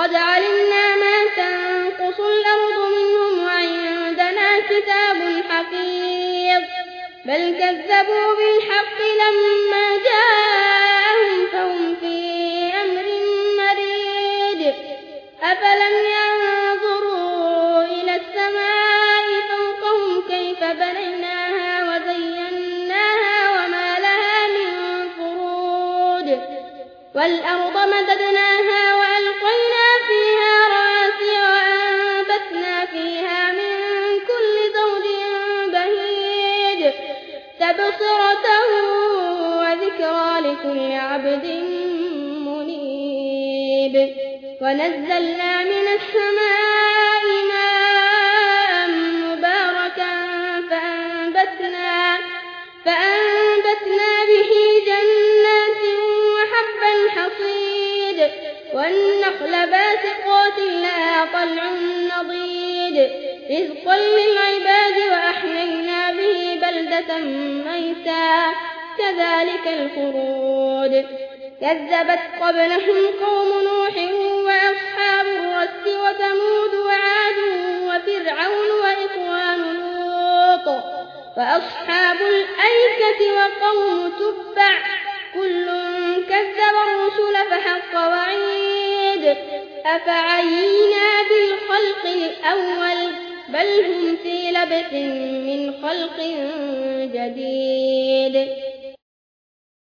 قد علمنا ما تنقص الأرض منهم وعندنا كتاب حفيظ بل كذبوا بالحق لما جاءهم فهم في أمر مريد أفلم ينظروا إلى السماء فوقهم كيف بنيناها وزيناها وما لها من فروج والأرض مددناها تبصرة وذكرى لكل عبد منيب. ونزلنا من السماء ماء مباركا فأنبتنا, فأنبتنا به جنات وحب الحصيد. والنخل باسقات لها طلع نضيد. رزقا للعباد وأحيينا ميتا. كذلك الخروج. كذبت قبلهم قوم نوح وأصحاب الرس وثمود وعاد وفرعون وإخوان لوط. وأصحاب الأيكة وقوم تبع. كل كذب الرسل فحق وعيد. أفعينا بالخلق الأول؟ بل هم في لبث من خلق جديد